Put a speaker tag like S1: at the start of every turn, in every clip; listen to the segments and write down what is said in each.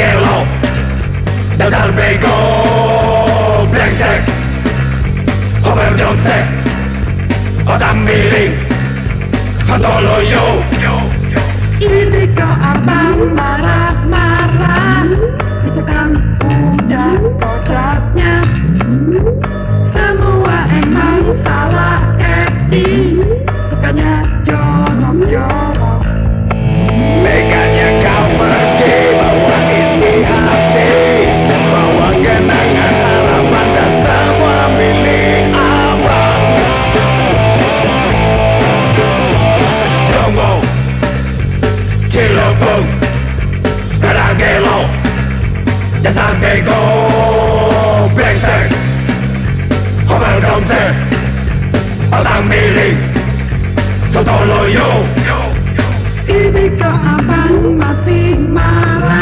S1: Angelo Na czarnego Blańsek Opełniące Odam mi ring Fantoloją
S2: Irytyko, a bambara my.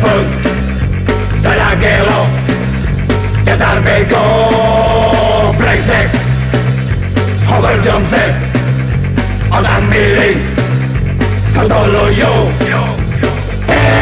S1: punk Taragielo Desarmij go Breng zich Overdom zich Odan mili Sodolo yo. Hey!